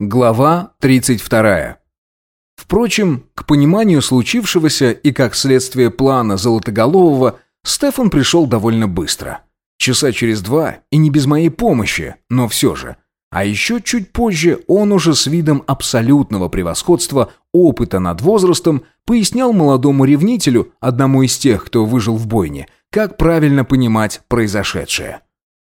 Глава 32. Впрочем, к пониманию случившегося и как следствие плана Золотоголового Стефан пришел довольно быстро. Часа через два, и не без моей помощи, но все же. А еще чуть позже он уже с видом абсолютного превосходства опыта над возрастом пояснял молодому ревнителю, одному из тех, кто выжил в бойне, как правильно понимать произошедшее.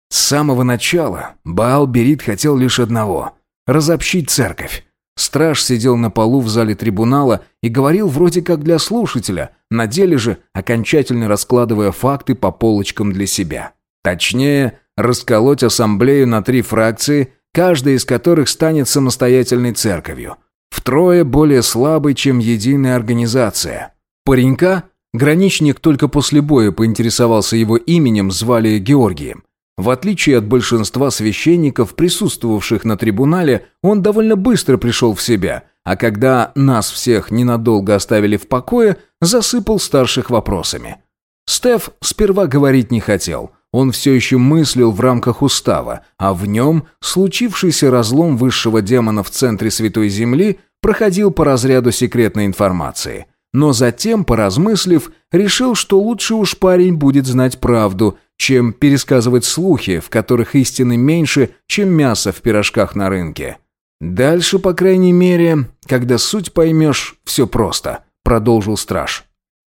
С самого начала Баал-Берит хотел лишь одного – разобщить церковь. Страж сидел на полу в зале трибунала и говорил вроде как для слушателя, на деле же окончательно раскладывая факты по полочкам для себя. Точнее, расколоть ассамблею на три фракции, каждая из которых станет самостоятельной церковью. Втрое более слабой, чем единая организация. Паренька, граничник только после боя поинтересовался его именем, звали Георгием. В отличие от большинства священников, присутствовавших на трибунале, он довольно быстро пришел в себя, а когда нас всех ненадолго оставили в покое, засыпал старших вопросами. Стеф сперва говорить не хотел. Он все еще мыслил в рамках устава, а в нем случившийся разлом высшего демона в центре Святой Земли проходил по разряду секретной информации – но затем, поразмыслив, решил, что лучше уж парень будет знать правду, чем пересказывать слухи, в которых истины меньше, чем мясо в пирожках на рынке. «Дальше, по крайней мере, когда суть поймешь, все просто», — продолжил страж.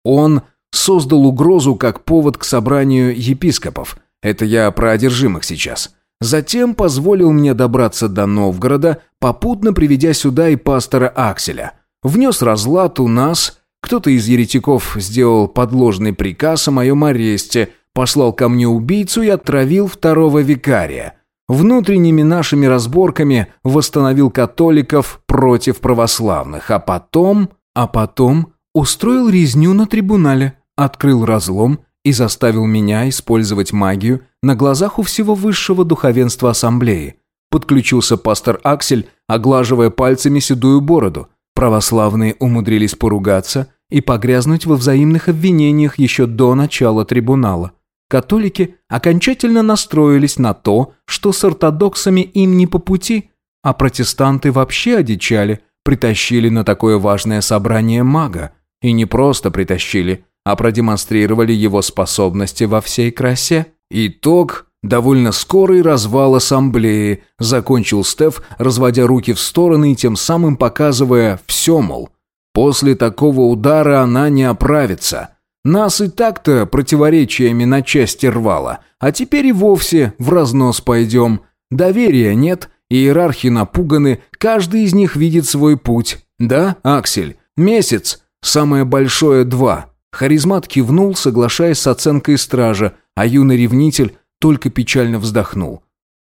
Он создал угрозу как повод к собранию епископов. Это я про одержимых сейчас. Затем позволил мне добраться до Новгорода, попутно приведя сюда и пастора Акселя. Внес разлад у нас кто-то из еретиков сделал подложный приказ о моем аресте, послал ко мне убийцу и отравил второго викария. Внутренними нашими разборками восстановил католиков против православных, а потом... А потом устроил резню на трибунале, открыл разлом и заставил меня использовать магию на глазах у всего высшего духовенства ассамблеи. Подключился пастор Аксель, оглаживая пальцами седую бороду. Православные умудрились поругаться и погрязнуть во взаимных обвинениях еще до начала трибунала. Католики окончательно настроились на то, что с ортодоксами им не по пути, а протестанты вообще одичали, притащили на такое важное собрание мага. И не просто притащили, а продемонстрировали его способности во всей красе. Итог Довольно скорый развал ассамблеи, закончил Стеф, разводя руки в стороны и тем самым показывая все, мол. После такого удара она не оправится. Нас и так-то противоречиями на части рвало, а теперь и вовсе в разнос пойдем. Доверия нет, иерархи напуганы, каждый из них видит свой путь. Да, Аксель? Месяц? Самое большое два. Харизмат кивнул, соглашаясь с оценкой стража, а юный ревнитель только печально вздохнул.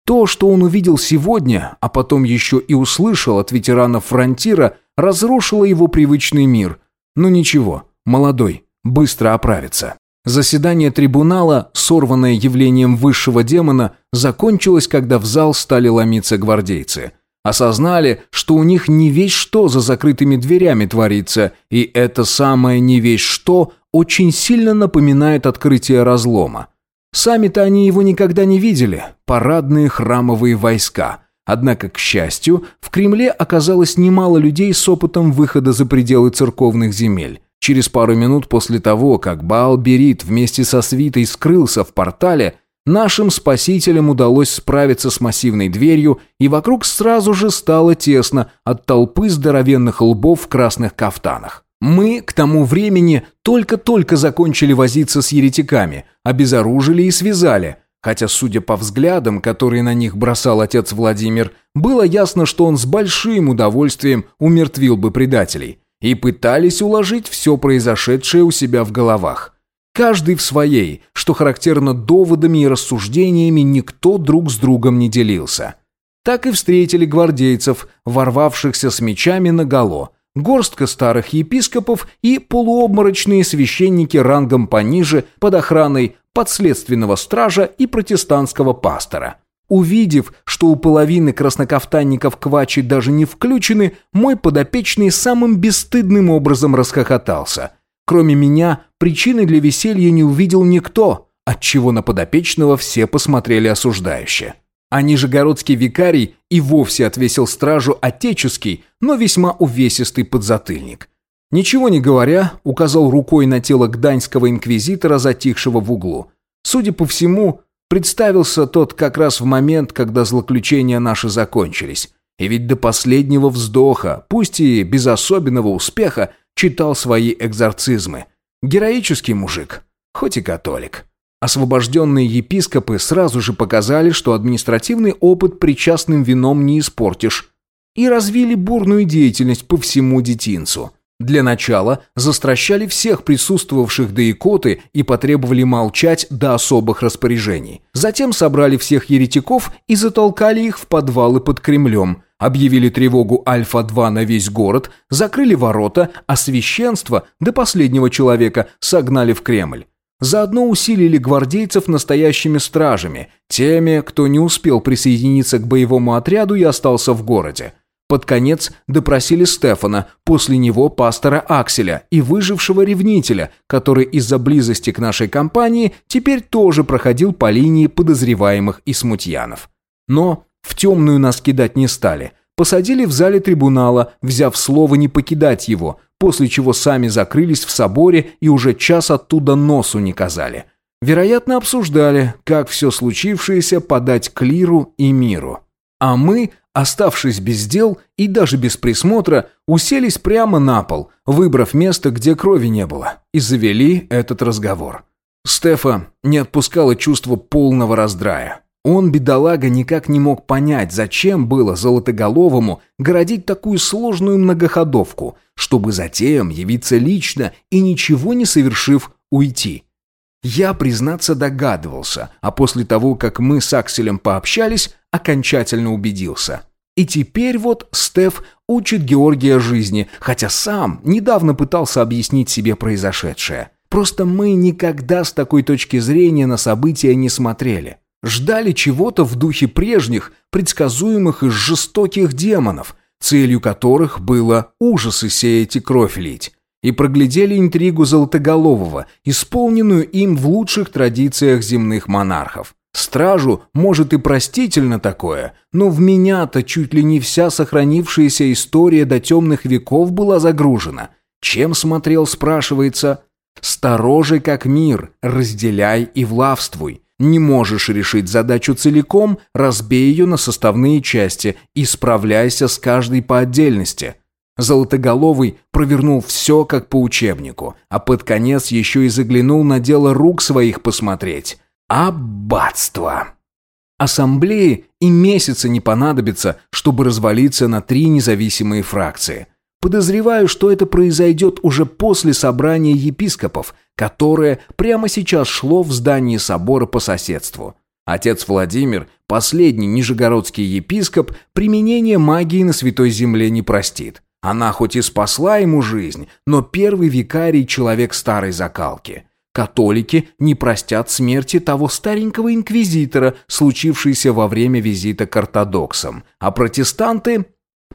То, что он увидел сегодня, а потом еще и услышал от ветеранов фронтира, разрушило его привычный мир. Но ничего, молодой, быстро оправится. Заседание трибунала, сорванное явлением высшего демона, закончилось, когда в зал стали ломиться гвардейцы. Осознали, что у них не весь что за закрытыми дверями творится, и это самое не весь что очень сильно напоминает открытие разлома. Сами-то они его никогда не видели. Парадные храмовые войска. Однако, к счастью, в Кремле оказалось немало людей с опытом выхода за пределы церковных земель. Через пару минут после того, как Баал-Берит вместе со свитой скрылся в портале, нашим спасителям удалось справиться с массивной дверью, и вокруг сразу же стало тесно от толпы здоровенных лбов в красных кафтанах. Мы к тому времени только-только закончили возиться с еретиками, обезоружили и связали, хотя, судя по взглядам, которые на них бросал отец Владимир, было ясно, что он с большим удовольствием умертвил бы предателей, и пытались уложить все произошедшее у себя в головах. Каждый в своей, что характерно доводами и рассуждениями, никто друг с другом не делился. Так и встретили гвардейцев, ворвавшихся с мечами наголо – горстка старых епископов и полуобморочные священники рангом пониже под охраной подследственного стража и протестантского пастора. Увидев, что у половины краснокафтанников квачи даже не включены, мой подопечный самым бесстыдным образом расхохотался. Кроме меня, причины для веселья не увидел никто, отчего на подопечного все посмотрели осуждающе. а нижегородский викарий и вовсе отвесил стражу отеческий, но весьма увесистый подзатыльник. Ничего не говоря, указал рукой на тело гданьского инквизитора, затихшего в углу. Судя по всему, представился тот как раз в момент, когда злоключения наши закончились. И ведь до последнего вздоха, пусть и без особенного успеха, читал свои экзорцизмы. Героический мужик, хоть и католик. Освобожденные епископы сразу же показали, что административный опыт причастным вином не испортишь, и развили бурную деятельность по всему детинцу. Для начала застращали всех присутствовавших до икоты и потребовали молчать до особых распоряжений. Затем собрали всех еретиков и затолкали их в подвалы под Кремлем, объявили тревогу Альфа-2 на весь город, закрыли ворота, а священство до последнего человека согнали в Кремль. Заодно усилили гвардейцев настоящими стражами, теми, кто не успел присоединиться к боевому отряду и остался в городе. Под конец допросили Стефана, после него пастора Акселя и выжившего ревнителя, который из-за близости к нашей компании теперь тоже проходил по линии подозреваемых и смутьянов. Но в темную нас кидать не стали. Посадили в зале трибунала, взяв слово не покидать его, после чего сами закрылись в соборе и уже час оттуда носу не казали. Вероятно, обсуждали, как все случившееся подать клиру и миру. А мы, оставшись без дел и даже без присмотра, уселись прямо на пол, выбрав место, где крови не было, и завели этот разговор. Стефа не отпускало чувство полного раздрая. Он, бедолага, никак не мог понять, зачем было Золотоголовому городить такую сложную многоходовку, чтобы затем явиться лично и, ничего не совершив, уйти. Я, признаться, догадывался, а после того, как мы с Акселем пообщались, окончательно убедился. И теперь вот Стеф учит Георгия жизни, хотя сам недавно пытался объяснить себе произошедшее. Просто мы никогда с такой точки зрения на события не смотрели. Ждали чего-то в духе прежних, предсказуемых и жестоких демонов, целью которых было ужасы сеять и кровь лить. И проглядели интригу Золотоголового, исполненную им в лучших традициях земных монархов. Стражу, может, и простительно такое, но в меня-то чуть ли не вся сохранившаяся история до темных веков была загружена. Чем смотрел, спрашивается? «Сторожей как мир, разделяй и влавствуй». Не можешь решить задачу целиком, разбей ее на составные части и справляйся с каждой по отдельности. Золотоголовый провернул все как по учебнику, а под конец еще и заглянул на дело рук своих посмотреть. Аббатство! Ассамблее и месяца не понадобится, чтобы развалиться на три независимые фракции – Подозреваю, что это произойдет уже после собрания епископов, которое прямо сейчас шло в здании собора по соседству. Отец Владимир, последний нижегородский епископ, применение магии на Святой Земле не простит. Она хоть и спасла ему жизнь, но первый викарий – человек старой закалки. Католики не простят смерти того старенького инквизитора, случившейся во время визита к ортодоксам, а протестанты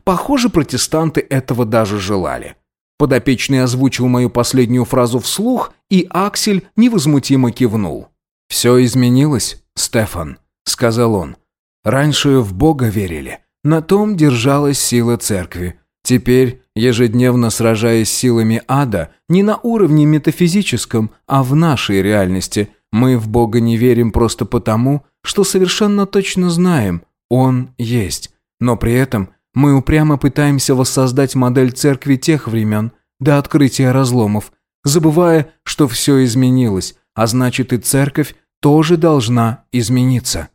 Похоже, протестанты этого даже желали. Подопечный озвучил мою последнюю фразу вслух, и Аксель невозмутимо кивнул. «Все изменилось, Стефан», — сказал он. «Раньше в Бога верили. На том держалась сила церкви. Теперь, ежедневно сражаясь силами ада, не на уровне метафизическом, а в нашей реальности, мы в Бога не верим просто потому, что совершенно точно знаем, Он есть. Но при этом мы упрямо пытаемся воссоздать модель церкви тех времен, до открытия разломов, забывая, что все изменилось, а значит и церковь тоже должна измениться.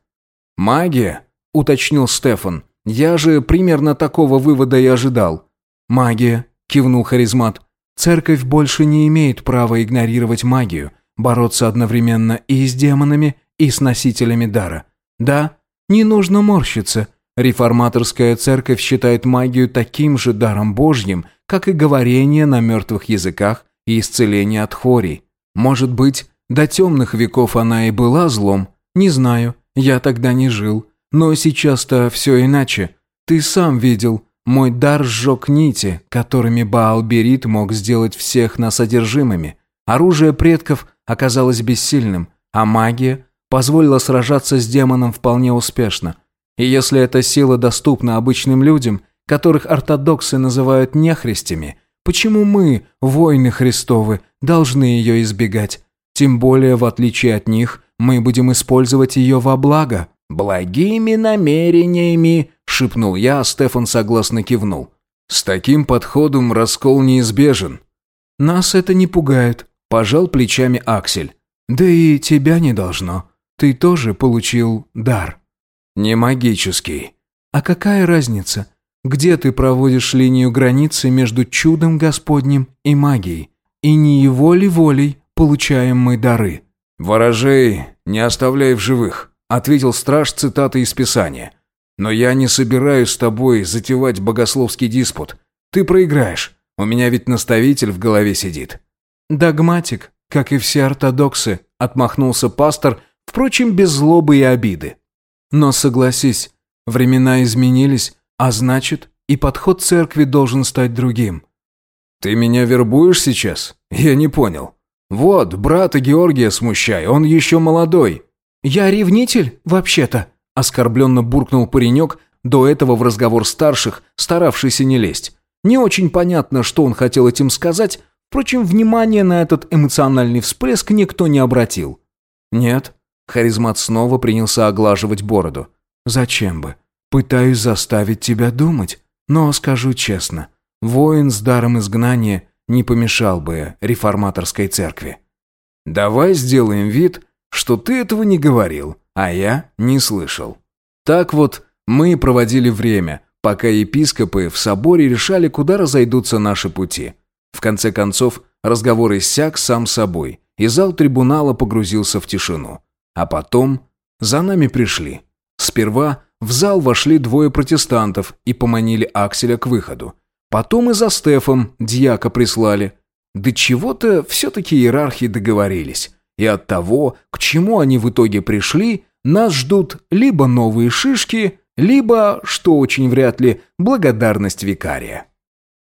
«Магия?» – уточнил Стефан. «Я же примерно такого вывода и ожидал». «Магия», – кивнул харизмат. «Церковь больше не имеет права игнорировать магию, бороться одновременно и с демонами, и с носителями дара. Да, не нужно морщиться, Реформаторская церковь считает магию таким же даром Божьим, как и говорение на мертвых языках и исцеление от хворей. Может быть, до темных веков она и была злом? Не знаю, я тогда не жил. Но сейчас-то все иначе. Ты сам видел, мой дар сжег нити, которыми Баал-Берит мог сделать всех нас одержимыми. Оружие предков оказалось бессильным, а магия позволила сражаться с демоном вполне успешно – И если эта сила доступна обычным людям, которых ортодоксы называют нехристями, почему мы, воины Христовы, должны ее избегать? Тем более, в отличие от них, мы будем использовать ее во благо». «Благими намерениями», — шепнул я, а Стефан согласно кивнул. «С таким подходом раскол неизбежен». «Нас это не пугает», — пожал плечами Аксель. «Да и тебя не должно. Ты тоже получил дар». «Не магический». «А какая разница? Где ты проводишь линию границы между чудом Господним и магией? И не его ли волей получаем мы дары?» «Ворожей не оставляй в живых», — ответил страж цитаты из Писания. «Но я не собираюсь с тобой затевать богословский диспут. Ты проиграешь. У меня ведь наставитель в голове сидит». «Догматик, как и все ортодоксы», — отмахнулся пастор, впрочем, без злобы и обиды. «Но согласись, времена изменились, а значит, и подход церкви должен стать другим». «Ты меня вербуешь сейчас? Я не понял». «Вот, брата Георгия смущай, он еще молодой». «Я ревнитель, вообще-то», – оскорбленно буркнул паренек, до этого в разговор старших, старавшийся не лезть. Не очень понятно, что он хотел этим сказать, впрочем, внимания на этот эмоциональный всплеск никто не обратил. «Нет», – харизмат снова принялся оглаживать бороду. «Зачем бы? Пытаюсь заставить тебя думать, но скажу честно, воин с даром изгнания – не помешал бы реформаторской церкви. Давай сделаем вид, что ты этого не говорил, а я не слышал. Так вот мы проводили время, пока епископы в соборе решали, куда разойдутся наши пути. В конце концов, разговор иссяк сам собой, и зал трибунала погрузился в тишину. А потом за нами пришли. Сперва в зал вошли двое протестантов и поманили Акселя к выходу. Потом и за Стефом дьяка прислали. Да чего-то все-таки иерархи договорились. И от того, к чему они в итоге пришли, нас ждут либо новые шишки, либо, что очень вряд ли, благодарность викария.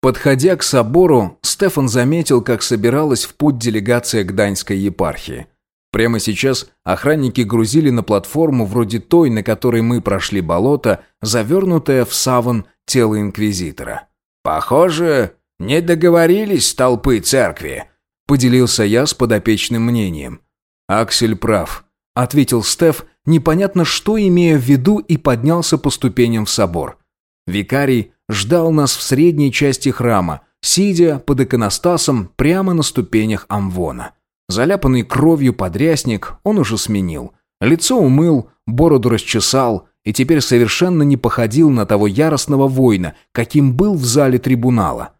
Подходя к собору, Стефан заметил, как собиралась в путь делегация к Даньской епархии. Прямо сейчас охранники грузили на платформу вроде той, на которой мы прошли болото, завернутое в саван тело инквизитора. «Похоже, не договорились толпы церкви», — поделился я с подопечным мнением. «Аксель прав», — ответил Стеф, непонятно что имея в виду, и поднялся по ступеням в собор. Викарий ждал нас в средней части храма, сидя под иконостасом прямо на ступенях амвона. Заляпанный кровью подрясник он уже сменил. Лицо умыл, бороду расчесал, и теперь совершенно не походил на того яростного воина, каким был в зале трибунала.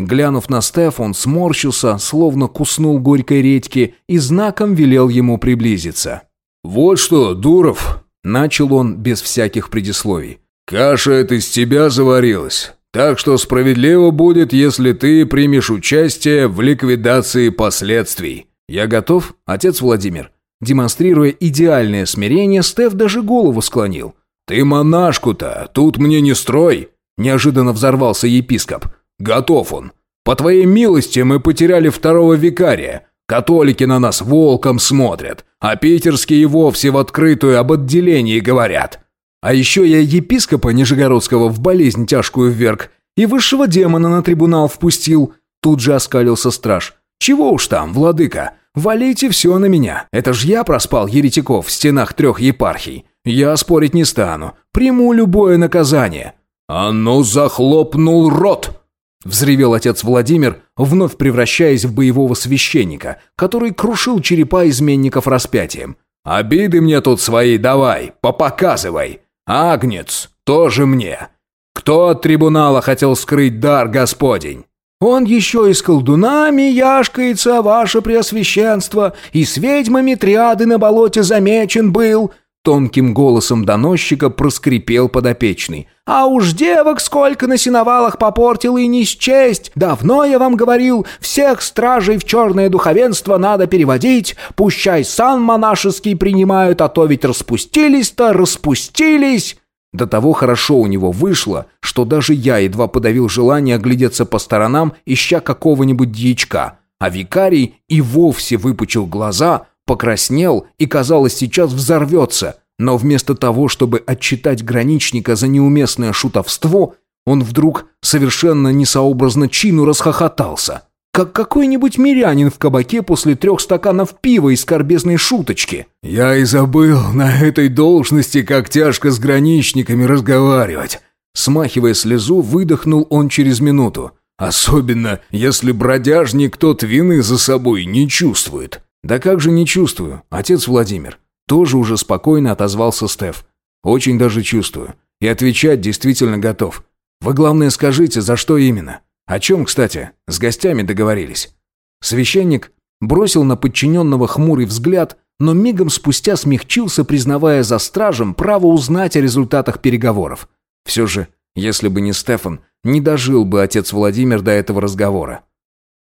Глянув на Стеф, он сморщился, словно куснул горькой редьки и знаком велел ему приблизиться. «Вот что, Дуров!» – начал он без всяких предисловий. «Каша эта из тебя заварилась, так что справедливо будет, если ты примешь участие в ликвидации последствий». «Я готов, отец Владимир», Демонстрируя идеальное смирение, Стеф даже голову склонил. «Ты монашку-то, тут мне не строй!» Неожиданно взорвался епископ. «Готов он. По твоей милости мы потеряли второго викария. Католики на нас волком смотрят, а питерские вовсе в открытую об отделении говорят. А еще я епископа Нижегородского в болезнь тяжкую вверг и высшего демона на трибунал впустил». Тут же оскалился страж. «Чего уж там, владыка, Валите все на меня. Это ж я проспал еретиков в стенах трех епархий. Я спорить не стану. Приму любое наказание». «А ну, захлопнул рот!» Взревел отец Владимир, вновь превращаясь в боевого священника, который крушил черепа изменников распятием. «Обиды мне тут свои давай, попоказывай. Агнец, тоже мне. Кто от трибунала хотел скрыть дар Господень?» Он еще и с колдунами яшкается, ваше преосвященство, и с ведьмами триады на болоте замечен был». Тонким голосом доносчика проскрипел подопечный. «А уж девок сколько на сеновалах попортил и не счесть! Давно я вам говорил, всех стражей в черное духовенство надо переводить, пущай сан монашеский принимают, а то ведь распустились-то, распустились!» До того хорошо у него вышло, что даже я едва подавил желание оглядеться по сторонам, ища какого-нибудь дьячка, а викарий и вовсе выпучил глаза, покраснел и, казалось, сейчас взорвется. Но вместо того, чтобы отчитать граничника за неуместное шутовство, он вдруг совершенно несообразно чину расхохотался. Как какой-нибудь мирянин в кабаке после трех стаканов пива из скорбезной шуточки. «Я и забыл на этой должности, как тяжко с граничниками разговаривать». Смахивая слезу, выдохнул он через минуту. «Особенно, если бродяжник тот вины за собой не чувствует». «Да как же не чувствую, отец Владимир?» Тоже уже спокойно отозвался Стеф. «Очень даже чувствую. И отвечать действительно готов. Вы, главное, скажите, за что именно? О чем, кстати, с гостями договорились?» Священник бросил на подчиненного хмурый взгляд, но мигом спустя смягчился, признавая за стражем право узнать о результатах переговоров. Все же, если бы не Стефан, не дожил бы отец Владимир до этого разговора.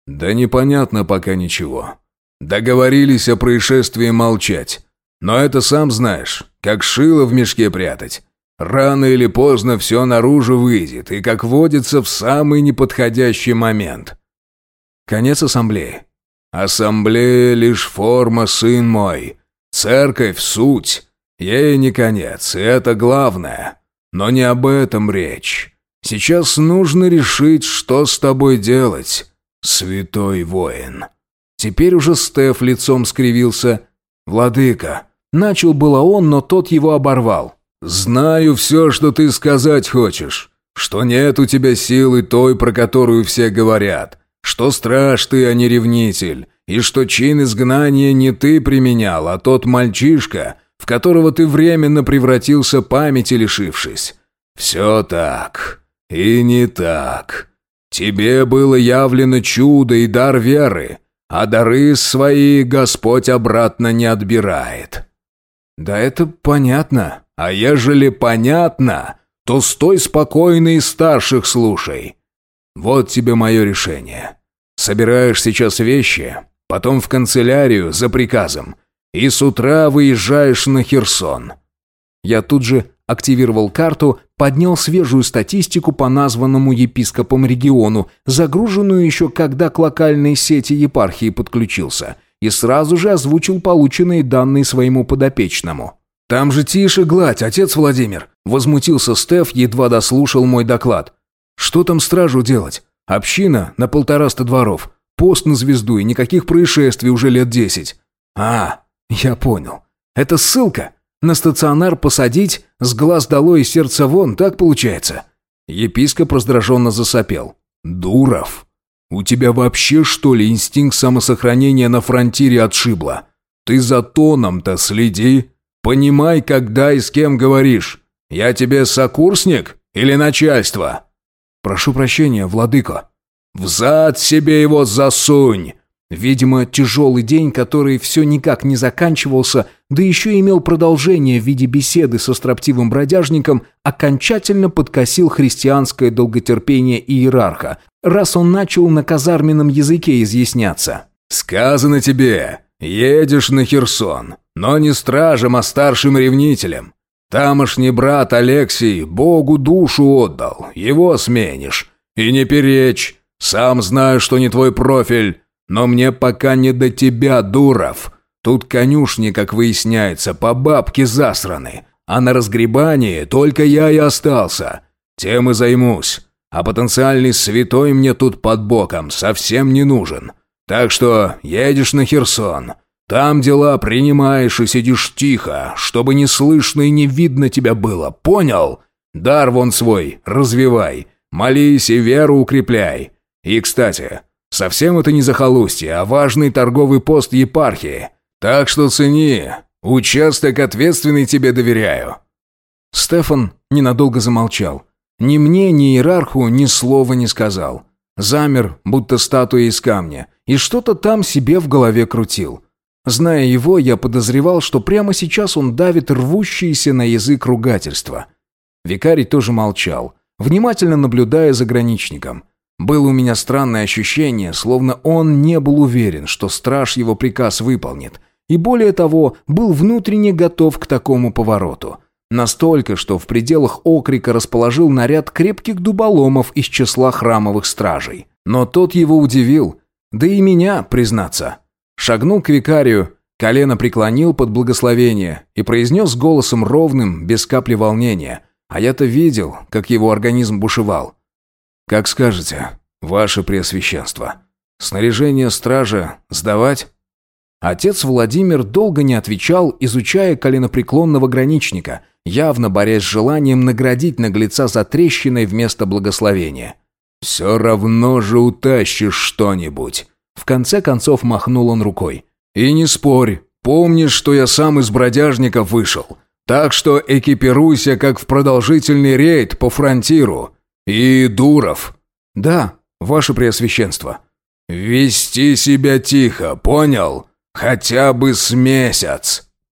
«Да непонятно пока ничего. Договорились о происшествии молчать. Но это сам знаешь, как шило в мешке прятать. Рано или поздно все наружу выйдет, и, как водится, в самый неподходящий момент». Конец ассамблеи. «Ассамблея лишь форма, сын мой. Церковь — суть. Ей не конец, и это главное. Но не об этом речь. Сейчас нужно решить, что с тобой делать, святой воин». Теперь уже Стеф лицом скривился. «Владыка». Начал было он, но тот его оборвал. «Знаю все, что ты сказать хочешь. Что нет у тебя силы той, про которую все говорят. Что страж ты, а не ревнитель. И что чин изгнания не ты применял, а тот мальчишка, в которого ты временно превратился памяти лишившись. Все так. И не так. Тебе было явлено чудо и дар веры, а дары свои Господь обратно не отбирает». «Да это понятно. А ежели понятно, то стой спокойно и старших слушай. Вот тебе мое решение. Собираешь сейчас вещи, потом в канцелярию за приказом, и с утра выезжаешь на Херсон». Я тут же активировал карту, поднял свежую статистику по названному епископом региону, загруженную еще когда к локальной сети епархии подключился, и сразу же озвучил полученные данные своему подопечному. «Там же тише гладь, отец Владимир!» Возмутился Стеф, едва дослушал мой доклад. «Что там стражу делать? Община на полтораста дворов, пост на звезду и никаких происшествий уже лет десять». «А, я понял. Это ссылка?» На стационар посадить, с глаз долой и сердца вон, так получается?» Епископ раздраженно засопел. «Дуров, у тебя вообще, что ли, инстинкт самосохранения на фронтире отшибло? Ты за тоном-то следи. Понимай, когда и с кем говоришь. Я тебе сокурсник или начальство?» «Прошу прощения, владыка». «Взад себе его засунь!» Видимо, тяжелый день, который все никак не заканчивался, да еще имел продолжение в виде беседы со строптивым бродяжником, окончательно подкосил христианское долготерпение иерарха, раз он начал на казарменном языке изъясняться. «Сказано тебе, едешь на Херсон, но не стражем, а старшим ревнителем. Тамошний брат Алексей Богу душу отдал, его сменишь. И не перечь, сам знаю, что не твой профиль, но мне пока не до тебя, Дуров. Тут конюшни, как выясняется, по бабке засраны. А на разгребании только я и остался. Тем и займусь. А потенциальный святой мне тут под боком совсем не нужен. Так что едешь на Херсон. Там дела принимаешь и сидишь тихо, чтобы не слышно и не видно тебя было. Понял? Дар вон свой, развивай. Молись и веру укрепляй. И, кстати, Совсем это не захолустье, а важный торговый пост епархии. Так что цени. Участок ответственный тебе доверяю». Стефан ненадолго замолчал. Ни мне, ни иерарху ни слова не сказал. Замер, будто статуя из камня, и что-то там себе в голове крутил. Зная его, я подозревал, что прямо сейчас он давит рвущиеся на язык ругательства. Викарий тоже молчал, внимательно наблюдая за граничником – было у меня странное ощущение, словно он не был уверен, что страж его приказ выполнит, и более того, был внутренне готов к такому повороту. Настолько, что в пределах окрика расположил наряд крепких дуболомов из числа храмовых стражей. Но тот его удивил, да и меня, признаться. Шагнул к викарию, Колено преклонил под благословение и произнес голосом ровным, без капли волнения. А я-то видел, как его организм бушевал. «Как скажете, ваше преосвященство. Снаряжение стража сдавать?» Отец Владимир долго не отвечал, изучая коленопреклонного граничника, явно борясь с желанием наградить наглеца за трещиной вместо благословения. «Все равно же утащишь что-нибудь!» В конце концов махнул он рукой. И не спорь, помнишь, что я сам из бродяжников вышел. Так что экипируйся, как в продолжительный рейд по фронтиру. И Дуров. Да, ваше преосвященство. Вести себя тихо, понял? Хотя бы с месяц.